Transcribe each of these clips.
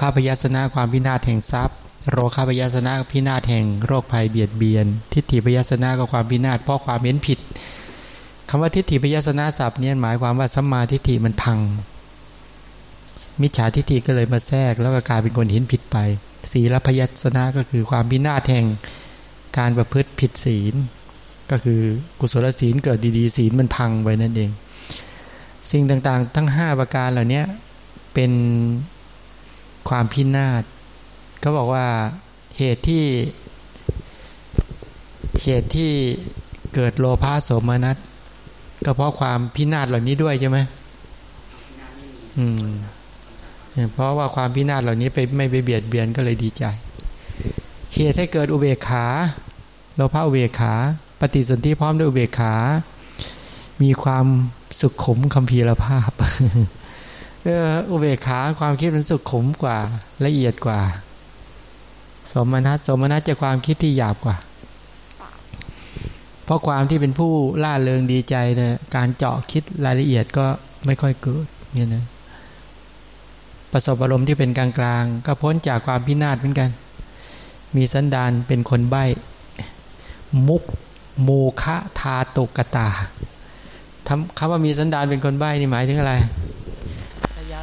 คาพยาสนะความพินาศแห่งทรัพย์ โรคาพยาสนะพินาศแห่งโรคภัยเบียดเบียน ทิฏฐิพยาสนะก็ความพินาศเพราะความเห็นผิดคำว่าทิฏฐิพยาสนะศัพท์เนี่ยหมายความว่าสัมมาทิฏฐิมันพัง มิจฉาทิฏฐิก็เลยมาแทรกแล้วก็กลายเป็นคนเห็นผิดไป ศีลพยาสนะก็คือความพินาศแห่งการประพฤติผิดศีล ก็คือกุศลศีลเกิดดีๆ ศีลมันพังไปนั่นเอง สิ่งต่างๆ ทั้ง 5 ประการเหล่านี้เป็น ความพินาศก็บอกว่าเหตุที่ เหตุที่เกิดโลภะโสมนัสก็เพราะความพินาศเหล่านี้ด้วยใช่ไหมอืม เพราะว่าความพินาศเหล่านี้ไปไม่ไปเบียดเบียนก็เลยดีใจ เหตุให้เกิดอุเบกขาโลภะอุเบกขา ปฏิสนธิพร้อมด้วยอุเบกขา มีความสุขขมคำพีรภาพ อุเบกขาความคิดมันสุขขมกว่าละเอียดกว่า สมนัตสมนัตจะความคิดที่หยาบกว่า เพราะความที่เป็นผู้ล่าเริงดีใจเนี่ยการเจาะคิดรายละเอียดก็ไม่ค่อยเกิดเนี่ยนะประสบอารมณ์ที่เป็นกลางๆก็พ้นจากความพินาศเหมือนกัน มีสันดานเป็นคนใบ้ มุกโมคะทาตุกตาคำว่ามีสันดานเป็นคนใบ้นี่หมายถึงอะไร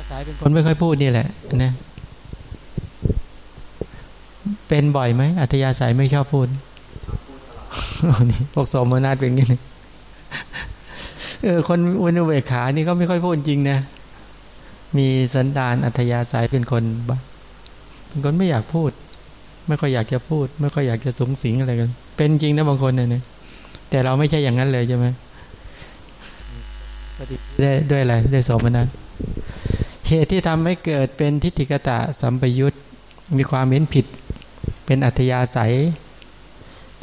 สายเป็นคนไม่ค่อยพูดนี่แหละนะเป็นบ่อยไหมอัธยาศัยไม่ชอบพูดนี่พวกสมนาฏเป็นงี้เออคนอุณเวขานี่ก็ไม่ค่อยพูดจริงนะมีสันดานอัธยาศัยเป็นคนบ้าเป็นคนไม่อยากพูด ไม่ค่อยอยากจะพูด ไม่ค่อยอยากจะสงสิงอะไรกัน เป็นจริงนะบางคนเนี่ยแต่เราไม่ใช่อย่างนั้นเลยใช่ไหมปฏิได้ด้วยอะไรได้สมนัต เหตุที่ทำให้เกิดเป็นทิฏฐิกตะสัมปยุตมีความเห็นผิด เป็นอัธยาศัย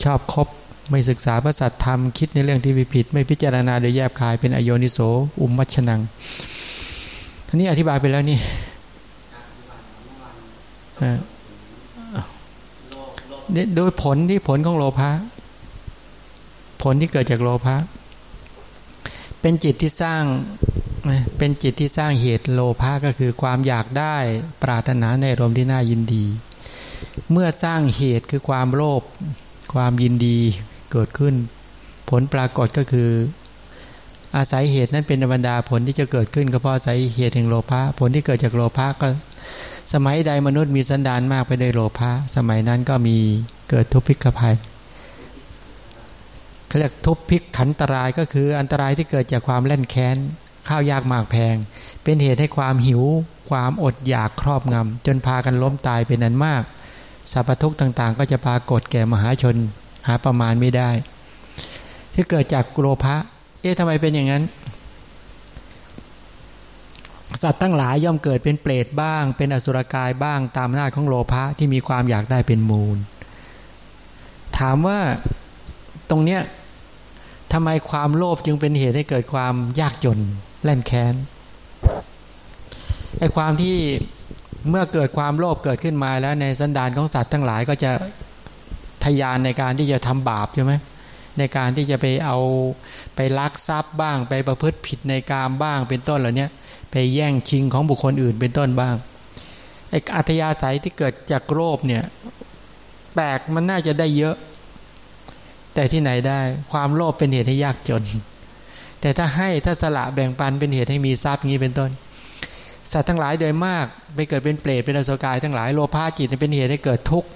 ชอบคบไม่ศึกษาพระสัตธรรมคิดในเรื่องที่ผิด ไม่พิจารณาโดยแยบคายเป็นอโยนิโสอุมมัชนังท่านี้อธิบายไปแล้วนี่โดยผลที่ผลของโลภะผลที่เกิดจากโลภะเป็นจิตที่สร้าง เป็นจิตที่สร้างเหตุโลภะก็คือความอยากได้ปรารถนาในอารมณ์ที่น่ายินดี เมื่อสร้างเหตุคือความโลภความยินดีเกิดขึ้น ผลปรากฏก็คือ อาศัยเหตุนั้นเป็นธรรมดาผลที่จะเกิดขึ้นก็เพราะอาศัยเหตุแห่งโลภะผลที่เกิดจากโลภะก็ สมัยใดมนุษย์มีสันดานมากไปด้วยโลภะสมัยนั้นก็มีเกิดทุพพิกภัยเขาเรียกทุพพิกขันตรายก็คืออันตรายที่เกิดจากความเล่นแค้น ข้าวยากหมากแพง เป็นเหตุให้ความหิว ความอดอยากครอบงำจนพากันล้มตายเป็นนันมากสรรพทุกข์ต่างๆ ก็จะปรากฏแก่มหาชนหาประมาณไม่ได้ ที่เกิดจากโลภะเอ๊ะทำไมเป็นอย่างนั้น สัตว์ตั้งหลายย่อมเกิดเป็นเปรตบ้าง เป็นอสุรกายบ้างตามหน้าของโลภะที่มีความอยากได้เป็นมูล ถามว่าตรงเนี้ยทำไมความโลภจึงเป็นเหตุให้เกิดความยากจน แล่นแค้นไอ้ความที่เมื่อเกิดความโลภเกิดขึ้นมาแล้วในสันดานของสัตว์ทั้งหลายก็จะทยานในการที่จะทำบาปใช่ไหมในการที่จะไปเอาไปลักทรัพย์บ้าง ไปประพฤติผิดในกามบ้างเป็นต้นเหล่านี้ไปแย่งชิงของบุคคลอื่นเป็นต้นบ้างไอ้อัธยาศัยที่เกิดจากโลภเนี่ยแปลกมันน่าจะได้เยอะ แต่ที่ไหนได้ความโลภเป็นเหตุให้ยากจน แต่ถ้าให้ถ้าสละแบ่งปันเป็นเหตุให้มีทรัพย์งี้เป็นต้น สัตว์ทั้งหลายโดยมากไปเกิดเป็นเปรตเป็นอสุกายทั้งหลายโลภะจิตเป็นเหตุให้เกิดทุกข์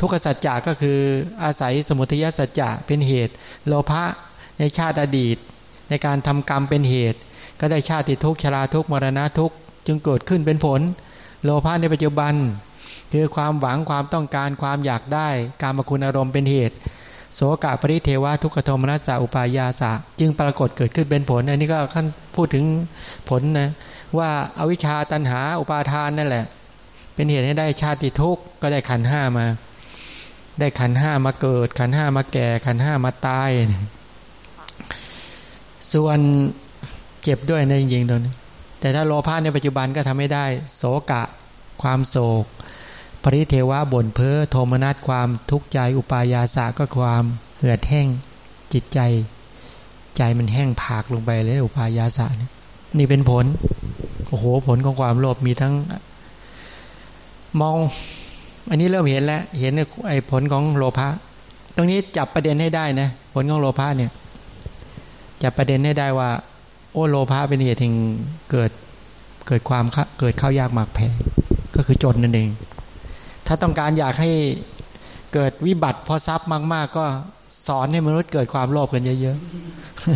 ทุกขสัจจะก็คืออาศัยสมุทัยสัจจะเป็นเหตุ โลภะในชาติอดีต ในการทำกรรมเป็นเหตุ ก็ได้ชาติทุกข์ชราทุกข์มรณะทุกข์จึงเกิดขึ้นเป็นผล โลภะในปัจจุบัน คือความหวังความต้องการความอยากได้ การมคุณอารมณ์เป็นเหตุ โสกะปริเทวะทุกขโทมนัสสะอุปายาสะ จึงปรากฏเกิดขึ้นเป็นผลอันนี้ก็ขั้นพูดถึงผลนะว่าอาวิชชาตันหาอุปาทานนั่นแหละ เป็นเหตุให้ได้ชาติทุกข์ก็ได้ขันห้ามา ได้ขันห้ามาเกิด ขันห้ามาแก่ ขันห้ามาตาย ส่วนเจ็บด้วยในจริงๆตรงนี้แต่ถ้าโลภะในปัจจุบันก็ทำไม่ได้ โสกะ ความโศก ปริเทวะบ่นเพ้อโทมนัสความทุกข์ใจอุปายาสะก็ความเหือดแห้งจิตใจ ใจมันแห้งผากลงไปเลยอุปายาสะนี่นี่เป็นผลโอ้โหผลของความโลภมีทั้งมอง อันนี้เริ่มเห็นแล้ว เห็นไอ้ผลของโลภะตรงนี้จับประเด็นให้ได้นะผลของโลภะเนี่ยจับประเด็นให้ได้ว่า โอ้โลภะเป็นเหตุแห่งเกิดเกิดความเกิดข้าวยากหมากแพงก็คือจนนั่นเอง ถ้าต้องการอยากให้เกิดวิบัติพอทรัพย์มาก ๆ ก็สอนให้มนุษย์เกิดความโลภกันเยอะ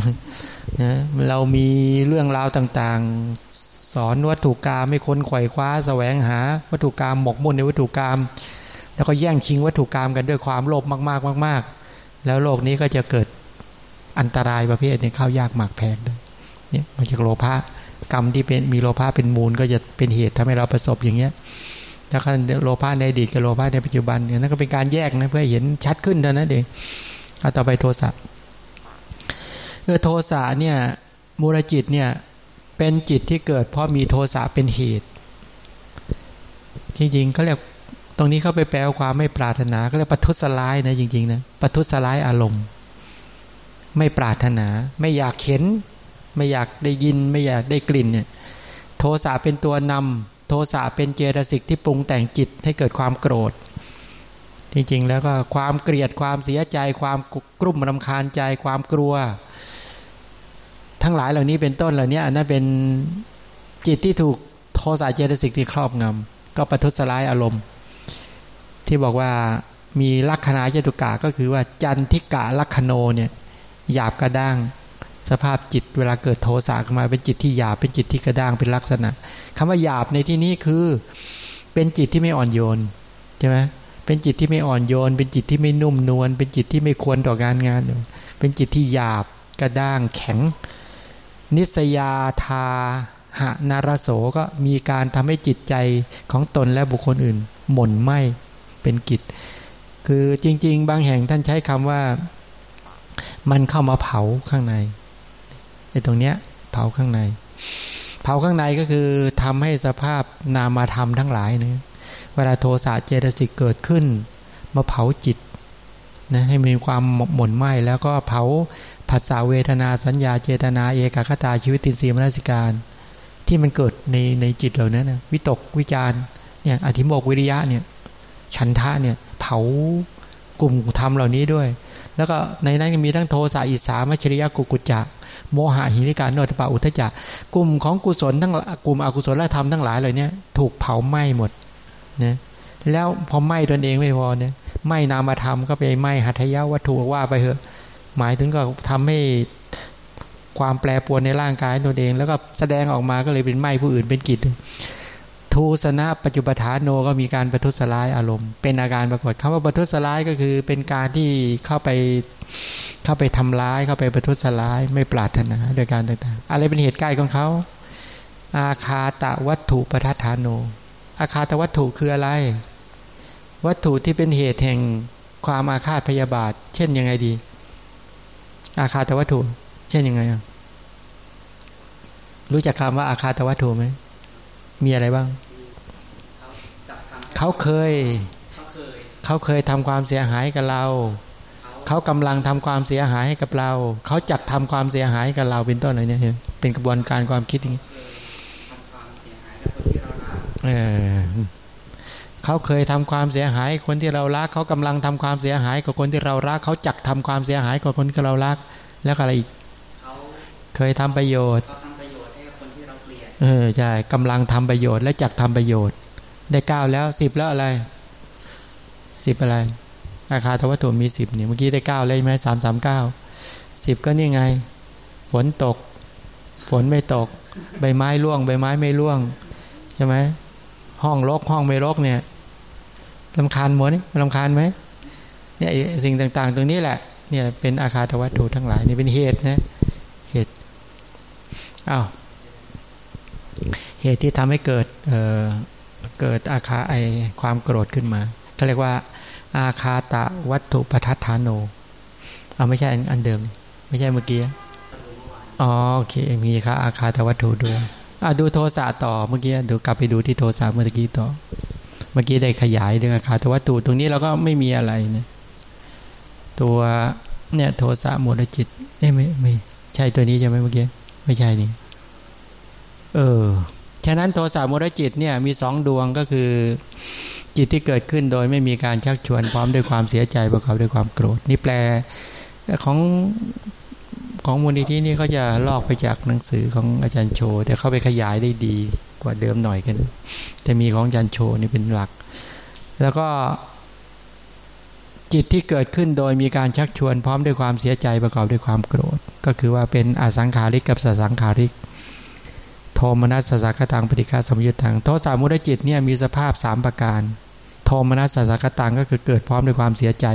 ๆนะเรามีเรื่องราวต่างๆ สอนวัตถุกรรมไม่คนไขว่คว้าแสวงหา วัตถุกรรมหมกมุ่นในวัตถุกรรม แล้วก็แย่งชิงวัตถุกรรมกันด้วยความโลภมากๆมาก ๆ แล้วโลกนี้ก็จะเกิดอันตรายประเภทนี้ข้าวยากหมากแพงด้วยเนี่ยมาจากโลภะกรรมที่เป็นมีโลภะเป็นมูลก็จะเป็นเหตุทำให้เราประสบอย่างเงี้ย แล้วก็โลภะในอดีตกับโลภะในปัจจุบันเนี่ยนั่นก็เป็นการแยกนะเพื่อเห็นชัดขึ้นเท่านั้นเองเอาต่อไปโทสะเออโทสะเนี่ยมูลจิตเนี่ยเป็นจิตที่เกิดเพราะมีโทสะเป็นเหตุจริงๆเขาเรียกตรงนี้เขาไปแปลความไม่ปรารถนาก็เรียกปัทุสลายนะจริงๆนะปัทุสลายอารมณ์ ไม่ปรารถนา ไม่อยากเห็น ไม่อยากได้ยิน ไม่อยากได้กลิ่นเนี่ยโทสะเป็นตัวนำ โทสะเป็นเจตสิกที่ปรุงแต่งจิตให้เกิดความโกรธ จริงๆแล้วก็ความเกลียดความเสียใจ ความกลุ่มรำคาญใจความกลัว ทั้งหลายเหล่านี้เป็นต้นเหล่านี้อันนั้นเป็นจิตที่ถูกโทสะเจตสิกที่ครอบงำก็ประทุษร้ายอารมณ์ ที่บอกว่ามีลักษณะจตุกะก็คือว่าจันทิกะลักขโนเนี่ยหยาบกระด้าง สภาพจิตเวลาเกิดโทสะขึ้นมาเป็นจิตที่หยาบเป็นจิตที่กระด้างเป็นลักษณะคำว่าหยาบในที่นี้คือ เป็นจิตที่ไม่อ่อนโยนใช่ไหมเป็นจิตที่ไม่อ่อนโยน เป็นจิตที่ไม่นุ่มนวลเป็นจิตที่ไม่ควรต่องานงาน เป็นจิตที่หยาบกระด้างแข็ง นิสยาทาหานารโสก็มีการทำให้จิตใจของตนและบุคคลอื่น หม่นไหมเป็นกิจ คือจริง ๆ บางแห่งท่านใช้คำว่า มันเข้ามาเผาข้างใน ตรงเนี้ยเผาข้างใน เผาข้างในก็คือทำให้สภาพนามาธรรมทั้งหลายเนี่ยเวลาโทสะเจตสิกเกิดขึ้น มาเผาจิตนะให้มีความหม่นไหมแล้วก็เผาภาษาเวทนาสัญญาเจตนาเอกคตาชีวิตติสีมนสิการ ที่มันเกิดในในจิตเหล่านั้นนะวิตกวิจารเนี่ยอธิโมกวิริยะเนี่ยฉันทะเนี่ยเผากลุ่มธรรมเหล่านี้ด้วย แล้วก็ในนั้นมีทั้งโทสะอิสามัชริยะกุกุจจะ โมหะหิริการโนตปะอุทจักกลุ่มของกุศลทั้งกลุ่มอกุศลธรรมทั้งหลายเหล่านี้ถูกเผาไหม้หมดนะแล้วพอไหม้ตนเองไม่พอเนี่ยไหม้นามธรรมก็ไปไหม้หัตถยาวัตถุว่าไปเถอะ หมายถึงก็ทำให้ความแปรปรวนในร่างกายตนเอง แล้วก็แสดงออกมาก็เลยเป็นไหม้ผู้อื่นเป็นกิจทูสนะปัจจุปทานโนก็มีการประทุษร้ายอารมณ์ เป็นอาการปรากฏคำว่าประทุษร้ายก็คือเป็นการที่เข้าไป เข้าไปทำร้ายเข้าไปประทุษร้าย ไม่ปรารถนาโดยการต่างๆ อะไรเป็นเหตุใกล้ของเขา อาคาตะวัตถุปทัฐานโน อาคาตวัตถุคืออะไร วัตถุที่เป็นเหตุแห่งความอาฆาตพยาบาท เช่นยังไงดี อาคาตวัตถุ เช่นยังไงรู้จักคำว่าอาคาตวัตถุไหมมีอะไรบ้าง เขาเคย เขาเคยทำความเสียหายกับเรา เขากำลังทำความเสียหายให้กับเรา เขาจัดทำความเสียหายกับเราเป็นต้นอะไรเนี่ยเป็นกระบวนการความคิดอย่างนี้เขาเคยทำความเสียหาย คนที่เรารักเขากำลังทำความเสียหายกับคนที่เรารักเขาจักทำความเสียหายกับคนที่เรารัก แล้วอะไรอีกเคยทำประโยชน์เออใช่กำลังทำประโยชน์และจักทำประโยชน์ ได้เก้าแล้วสิบแล้วอะไรสิบอะไร อาคาทวัตถุมีสิบเนี่ยเมื่อกี้ได้เก้าเลยไหมสามสามเก้าสิบก็นี่ไง ฝนตก ฝนไม่ตก ใบไม้ร่วง ใบไม้ไม่ร่วงใช่ไหมห้องรกห้องไม่รกเนี่ยลำคาญหมดนี่ลำคาญไหมเนี่ยสิ่งต่างๆ ตรงนี้แหละเนี่ยเป็นอาคาทวัตถุทั้งหลายนี่เป็นเหตุนะเหตุอ้าวเหตุที่ทำให้เกิดเเกิดอาคาไอความโกรธขึ้นมาเขาเรียกว่า อาคาตะวัตถุปทัฏฐานโนเอาไม่ใช่อันเดิม ไม่ใช่เมื่อกี้อ๋อโอเคมีค่ะอาคาตวัตถุด้วยอะดูโทสะต่อเมื่อกี้ดูกลับไปดูที่โทสะเมื่อกี้ต่อ เมื่อกี้ได้ขยายเรื่องอาคาตวัตถุตรงนี้เราก็ไม่มีอะไรเนี่ย ตัวเนี่ยโทสะโมดจิตไม่ไม่ไม่ใช่ตัวนี้ใช่ไหมเมื่อกี้ไม่ใช่นี่เออฉะนั้นโทสะโมรจิตเนี่ยมีสองดวงก็คือ จิตที่เกิดขึ้นโดยไม่มีการชักชวนพร้อมด้วยความเสียใจประกอบด้วยความโกรธ นี่แปลของของมูลนิธินี่เขาจะลอกไปจากหนังสือของอาจารย์โช แต่เขาไปขยายได้ดีกว่าเดิมหน่อยกันแต่มีของอาจารย์โชนี่เป็นหลัก แล้วก็จิตที่เกิดขึ้นโดยมีการชักชวนพร้อมด้วยความเสียใจประกอบด้วยความโกรธ ก็คือว่าเป็นอสังขาริกกับสสังขาริก โทมนัสสสักตังปฏิฆาสมยุตังโทสามุรจิตเนี่ยมีสภาพ 3 ประการ โทมนัสสสักตังก็คือเกิดพร้อมด้วยความเสียใจ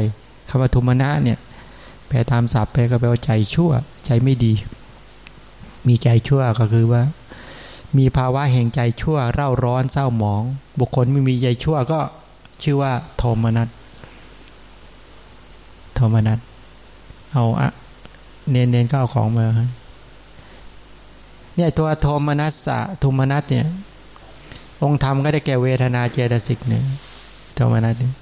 คำว่าทุมนะเนี่ยแปลตามศัพท์แปลก็แปลว่าใจชั่ว ใจไม่ดี มีใจชั่วก็คือว่า มีภาวะแห่งใจชั่ว เร่าร้อนเศร้าหมอง บุคคลไม่มีใจชั่วก็ชื่อว่า โทมนัสโทมนัสเอาอะเนนเนนก็เอาของมาเนี่ยตัวโทมนัสสะทุมนัสเนี่ย องค์ธรรมก็ได้แก่เวทนาเจตสิกเนี่ง ยโทมนัสเนี่ย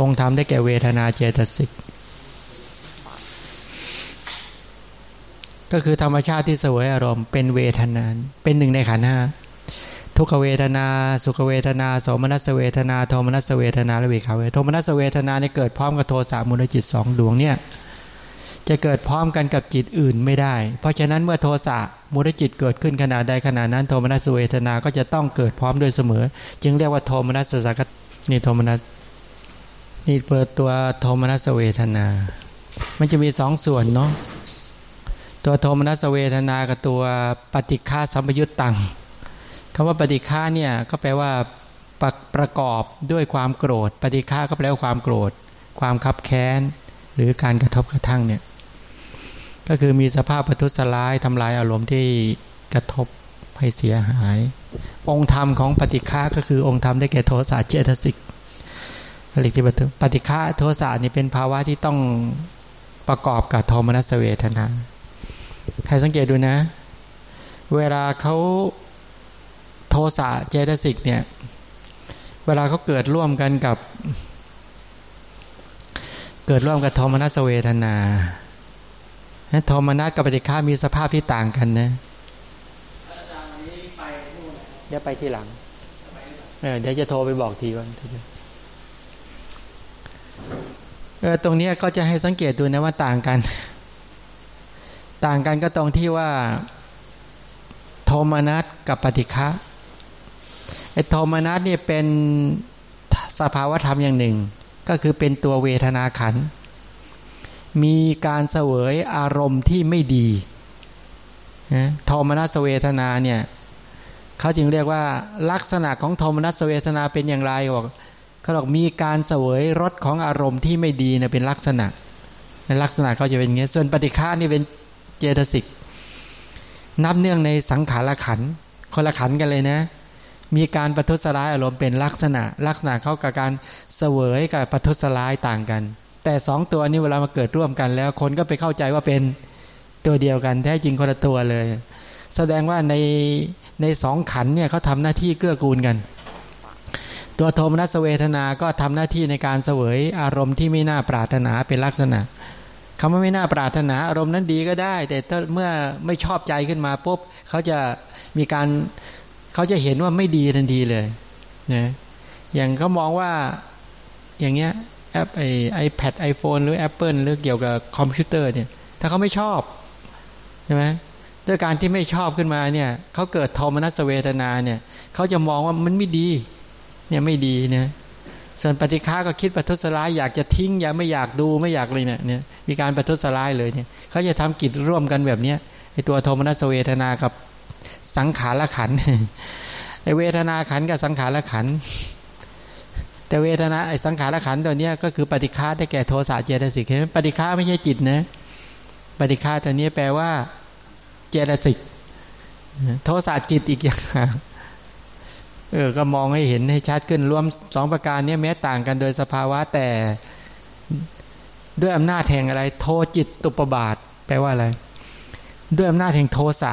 องค์ธรรมได้แก่เวทนาเจตสิก ก็คือธรรมชาติที่สวยอารมณ์เป็นเวทนานเป็นหนึ่งในขันห้าทุกเวทนา สุขเวทนาโสมนัสเวทนา โทมนัสเวทนาและเวขาเวทโทมนัสเวทนาเนี่ยเกิดพร้อมกับโทสะมูลจิตสองดวงเนี่ย จะเกิดพร้อมกันกับจิตอื่นไม่ได้ เพราะฉะนั้นเมื่อโทสะมูลจิตเกิดขึ้นขนาดใดขนาดนั้นโทมนัสเวทนาก็จะต้องเกิดพร้อมโดยเสมอ จึงเรียกว่าโทมนัสสักนี่โทมนัสนี่เปิดตัวโทมนัสเวทนา มันจะมีสองส่วนเนาะตัวโทมนัสเวทนากับตัวปฏิฆาสัมปยุตตังคำว่าปฏิฆาเนี่ยก็แปลว่าประประกอบด้วยความโกรธ ปฏิฆาก็แปลว่าความโกรธ ความคับแค้น หรือการกระทบกระทั่งเนี่ย ก็คือมีสภาพประทุษร้ายทำลายอารมณ์ที่กระทบให้เสียหาย องค์ธรรมของปฏิฆาก็คือองค์ธรรมได้แก่โทสะเจตสิกเรีกที่ปฏิฆาโทสะนี่เป็นภาวะที่ต้องประกอบกับโทมนัสเวทนาใครสังเกตดูนะ เวลาเขาโทสะเจตสิกเนี่ย เวลาเขาเกิดร่วมกันกับ เกิดร่วมกับโทมนัสเวทนา โทมนัสกับปฏิฆามีสภาพที่ต่างกันนะเดี๋ยวไปที่หลังเดี๋ยวจะโทรไปบอกทีว่าเออตรงนี้ก็จะให้สังเกตดูนะว่าต่างกัน ต่างกันก็ตรงที่ว่า โทมนัสกับปฏิฆะไอ้โทมนัสเนี่ยเป็นสภาวธรรมอย่างหนึ่ง ก็คือเป็นตัวเวทนาขัน มีการเสวยอารมณ์ที่ไม่ดีนะโทมนัสเวทนาเนี่ยเขาจึงเรียกว่าลักษณะของโทมนัสเวทนาเป็นอย่างไรบอกเขาบอกมีการเสวยรสของอารมณ์ที่ไม่ดีเนี่ยเป็นลักษณะในลักษณะเขาจะเป็นอย่างนี้ส่วนปฏิฆานี่เป็นเจตสิกนับเนื่องในสังขารขันคนละขันกันเลยนะ มีการประทุษร้ายอารมณ์เป็นลักษณะ ลักษณะเข้ากับการเสวยกับประทุษร้ายต่างกัน แต่สองตัวนี้เวลามาเกิดร่วมกันแล้ว คนก็ไปเข้าใจว่าเป็นตัวเดียวกัน แท้จริงคนละตัวเลย แสดงว่าในในสองขันเนี่ยเขาทำหน้าที่เกื้อกูลกัน ตัวโทมนัสเวทนา ก็ทำหน้าที่ในการเสวยอารมณ์ที่ไม่น่าปรารถนาเป็นลักษณะคำว่าไม่น่าปรารถนาอารมณ์นั้นดีก็ได้ แต่ถ้าเมื่อไม่ชอบใจขึ้นมาปุ๊บเขาจะมีการเขาจะเห็นว่าไม่ดีทันทีเลยนะอย่างเขามองว่าอย่างเงี้ย แอปไอไอแพดไอโฟนหรือ Apple หรือเกี่ยวกับคอมพิวเตอร์เนี่ย ถ้าเขาไม่ชอบใช่ไหมด้วยการที่ไม่ชอบขึ้นมาเนี่ยเขาเกิดโทมนัสเวทนาเนี่ยเขาจะมองว่ามันไม่ดี เนี่ยไม่ดีเนี่ยส่วนปฏิฆาก็คิดประทุษร้ายอยากจะทิ้งอยากไม่อยากดูไม่อยากเลยเนี่ยเนี่ยมีการประทุษร้ายเลยเนี่ยเขาจะทำกิจร่วมกันแบบเนี้ยไอตัวโทมนัสเวทนากับสังขารขันไอเวทนาขันกับสังขารขัน แต่เวทนาไอสังขารขันตัวเนี้ยก็คือปฏิฆาได้แก่โทสะเจตสิกเห็นไหมปฏิฆาไม่ใช่จิตนะปฏิฆาตัวนี้แปลว่า เจตสิกโทสะจิตอีกอย่างเออก็มองให้เห็นให้ชัดขึ้นรวมสองประการนี้แม้ต่างกันโดยสภาวะแต่ด้วยอำนาจแห่งอะไร โทจิตตุปบาท แปลว่าอะไร ด้วยอำนาจแห่งโทสะ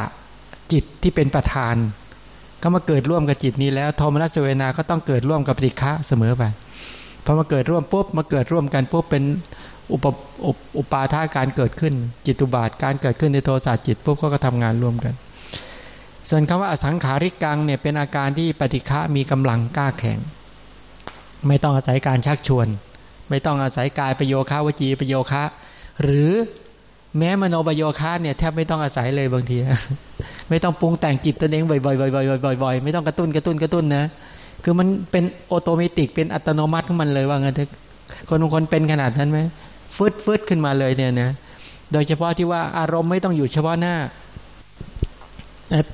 จิตที่เป็นประธาน ก็มาเกิดร่วมกับจิตนี้แล้วโทมนัสเวนาก็ต้องเกิดร่วมกับปฏิฆะเสมอไปพอมาเกิดร่วมปุ๊บมาเกิดร่วมกันปุ๊บเป็นอุปอุปาทาการเกิดขึ้น จิตุบาทการเกิดขึ้นในโทสะจิตปุ๊บก็ทำงานร่วมกัน ส่วนคำว่าอสังขาริกังเนี่ยเป็นอาการที่ปฏิฆะมีกำลังกล้าแข็ง ไม่ต้องอาศัยการชักชวน ไม่ต้องอาศัยกายประโยคะวจีประโยคะ หรือแม้มโนประโยคะเนี่ยแทบไม่ต้องอาศัยเลยบางที ไม่ต้องปรุงแต่งจิตตัวเองบ่อยๆบ่อยๆบ่อยๆไม่ต้องกระตุ้นกระตุ้นกระตุ้นนะ คือมันเป็นออโตเมติกเป็นอัตโนมัติของมันเลยว่างั้นเถอะคนบางคนเป็นขนาดนั้นไหมฟืดฟืดขึ้นมาเลยเนี่ยนะโดยเฉพาะที่ว่าอารมณ์ไม่ต้องอยู่เฉพาะหน้า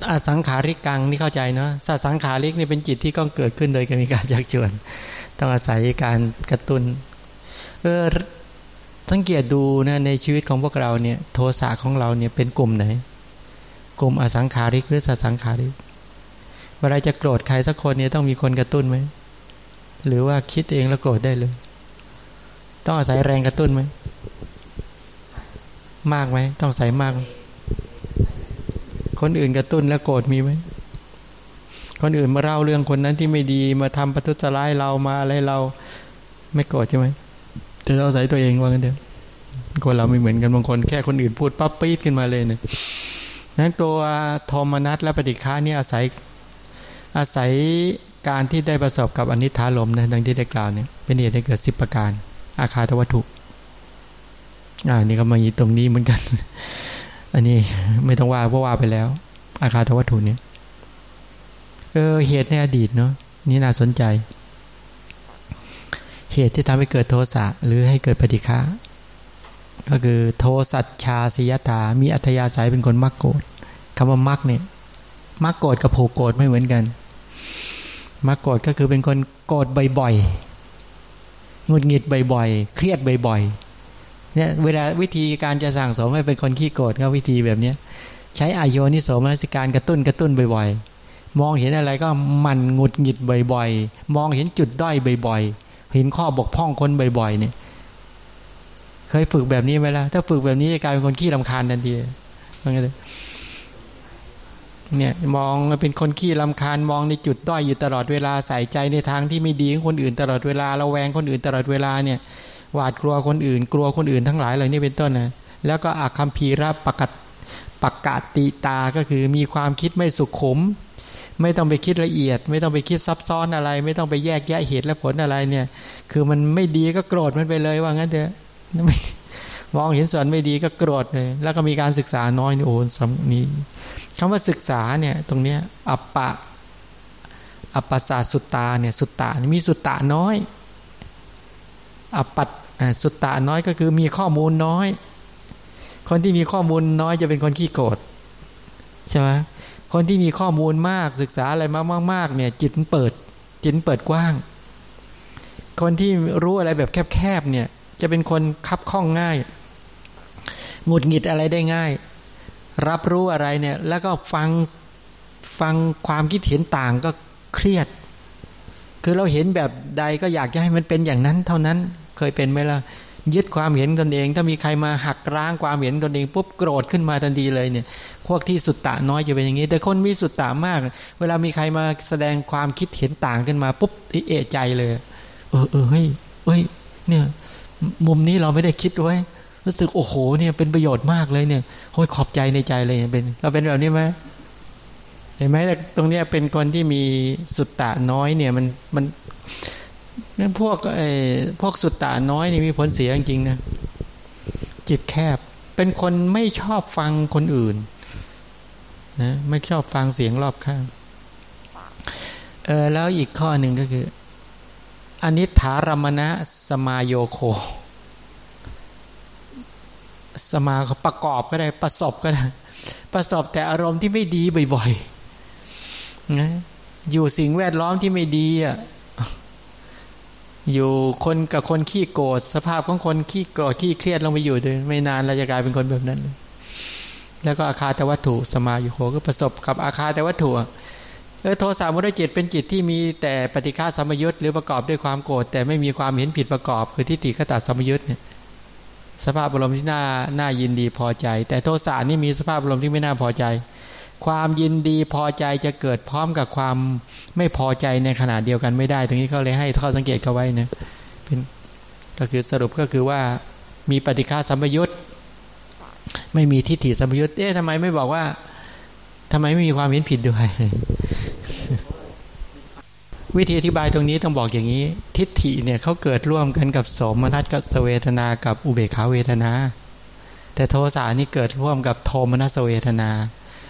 อสังขาริกังนี่เข้าใจเนาะสสังขาริกนี่เป็นจิตที่ก็เกิดขึ้นโดยการมีการจักชวน ต้องอาศัยการกระตุน้นเออสังเกตดูนะในชีวิตของพวกเราเนี่ย โทสะของเราเนี่ยเป็นกลุ่มไหน กลุ่มอสังขาริกหรือสสังขาริก เวลาจะโกรธใครสักคนเนี่ยต้องมีคนกระตุ้นไหม หรือว่าคิดเองแล้วโกรธได้เลย ต้องอาศัยแรงกระตุ้นไหม มากไหม ต้องใส่มากคนอื่นกระตุ้นแล้วโกรธมีไหม คนอื่นมาเล่าเรื่องคนนั้นที่ไม่ดีมาทำประทุษร้ายเรามาอะไรเราไม่โกรธใช่ไหมแต่เราใส่ตัวเองว่ากันเดียวคนเราไม่เหมือนกันบางคนแค่คนอื่นพูดปั๊บปี๊ดขึ้นมาเลยเนี่ย นั้นตัวโทมนัสและปฏิฆาเนี่ยอาศัยอาศัยการที่ได้ประสบกับอนิธาลมนะดังที่ได้กล่าวเนี่ยเป็นเหตุให้เกิดสิบประการ อาคาทวัตถุอ่านี่ก็มาตรงนี้เหมือนกัน อันนี้ไม่ต้องว่าเพราะว่าไปแล้ว อาคาทวัตถุเนี่ยเออเหตุในอดีตเนาะนี่น่าสนใจ เหตุที่ทำให้เกิดโทสะหรือให้เกิดปฏิฆา ก็คือโทสัจชาสิยตา มีอัธยาศัยเป็นคนมักโกรธคำว่ามักเนี่ยมักโกรธกับผูกโกรธไม่เหมือนกัน มักโกรธก็คือเป็นคนโกรธบ่อยๆงุดหงิดบ่อยๆเครียดบ่อยๆเนี่ยเวลาวิธีการจะสั่งสมให้เป็นคนขี้โกรธก็วิธีแบบเนี้ยใช้อายโยนิโสมนสิการกระตุ้นกระตุ้นบ่อยๆ มองเห็นอะไรก็มันงุดหงิดบ่อยๆ มองเห็นจุดด้อยบ่อยๆ เห็นข้อบกพร่องคนบ่อยๆ เนี่ย เคยฝึกแบบนี้ไหมล่ะถ้าฝึกแบบนี้จะกลายเป็นคนขี้ลำคาญทันทีว่าไงเลยเนี่ยมองเป็นคนขี้ลำคาญมองในจุดด้อยอยู่ตลอดเวลาใส่ใจในทางที่ไม่ดีของคนอื่นตลอดเวลาราแวงคนอื่นตลอดเวลาเนี่ย หวาดกลัวคนอื่น กลัวคนอื่นทั้งหลายเหล่านี้เป็นต้นนะแล้วก็อาคัมภีระปกัดปกาติตาก็คือมีความคิดไม่สุขุม ไม่ต้องไปคิดละเอียด ไม่ต้องไปคิดซับซ้อนอะไร ไม่ต้องไปแยกแยะเหตุและผลอะไรเนี่ย คือมันไม่ดีก็โกรธมันไปเลยว่างั้นเถอะ มองเห็นส่วนไม่ดีก็โกรธเลย แล้วก็มีการศึกษาน้อยนี่โอ้สำนี้คำว่าศึกษาเนี่ยตรงเนี้ยอัปปะอัปปสาสุตตาเนี่ยสุตตามีสุตตาน้อยอัปปัตสุตตาน้อยก็คือมีข้อมูลน้อย คนที่มีข้อมูลน้อยจะเป็นคนขี้โกรธใช่ไหมคนที่มีข้อมูลมากศึกษาอะไรมากมากเนี่ย จิตเปิดจิตเปิดกว้าง คนที่รู้อะไรแบบแคบๆเนี่ย จะเป็นคนคับข้องง่าย หงุดหงิดอะไรได้ง่าย รับรู้อะไรเนี่ย แล้วก็ฟังฟังความคิดเห็นต่างก็เครียด คือเราเห็นแบบใดก็อยากจะให้มันเป็นอย่างนั้น เท่านั้นเคยเป็นไหมล่ะยึดความเห็นตนเอง ถ้ามีใครมาหักร้างความเห็นตนเองปุ๊บโกรธขึ้นมาทันทีเลยเนี่ยพวกที่สุดตะน้อยจะเป็นอย่างนี้ แต่คนมีสุดตะมาก เวลามีใครมาแสดงความคิดเห็นต่างขึ้นมาปุ๊บเอะใจเลย เออเออเฮ้ยเฮ้ยเนี่ย มุมนี้เราไม่ได้คิดไว้ รู้สึกโอ้โหเนี่ยเป็นประโยชน์มากเลยเนี่ยโอ้ยขอบใจในใจเลยเป็น เราเป็นแบบนี้ไหมเห็นไหมตรงเนี้ยเป็นคนที่มีสุตตะน้อยเนี่ยมันมันนั่นพวกไอ้พวกสุตตะน้อยนี่มีผลเสียจริงๆนะจิตแคบ เป็นคนไม่ชอบฟังคนอื่นนะไม่ชอบฟังเสียงรอบข้างเออแล้วอีกข้อหนึ่งก็คือ อนิถารมณะสมาโยโค สมาประกอบก็ได้ประสบก็ได้ ประสบแต่อารมณ์ที่ไม่ดีบ่อยๆนะอยู่สิ่งแวดล้อมที่ไม่ดีอะอยู่คนกับคนขี้โกรธสภาพของคนขี้โกรธขี้เครียดลงไปอยู่เลยไม่นานเราจะกลายเป็นคนแบบนั้น แล้วก็อาคาตวัตถุสมาอยู่โคก็ประสบกับอาคาตวัตถุ เออโทสะมุทจิตเป็นจิตที่มีแต่ปฏิฆาสมยุทธ์หรือประกอบด้วยความโกรธแต่ไม่มีความเห็นผิดประกอบ คือทิฏฐิขตาสมยุทธ์เนี่ยสภาพอารมณ์ที่น่าน่ายินดีพอใจ แต่โทสะนี่มีสภาพอารมณ์ที่ไม่น่าพอใจ ความยินดีพอใจจะเกิดพร้อมกับความไม่พอใจในขณะเดียวกันไม่ได้ ตรงนี้เขาเลยให้ข้อสังเกตเขาไว้นะเป็นก็คือสรุปก็คือว่ามีปฏิฆาสัมยุตไม่มีทิฏฐิสัมยุตเอ๊ะทำไมไม่บอกว่าททำไมไม่มีความเห็นผิดด้วย วิธีอธิบายตรงนี้ต้องบอกอย่างนี้ ทิฏฐิเนี่ยเขาเกิดร่วมกันกับสมนัตกับสเวทนากับอุเบกขาเวทนา แต่โทสานี่เกิดร่วมกับโทมนัสเวทนา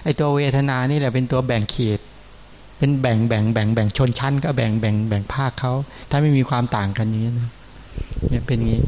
ไอตัวเวทนานี่แหละเป็นตัวแบ่งขีด เป็นแบ่งแบ่งแบ่งแบ่งชนชั้น ก็แบ่งแบ่งแบ่งภาคเขาถ้าไม่มีความต่างกันอย่างนี้นะเนี่ยเป็นอย่างนี้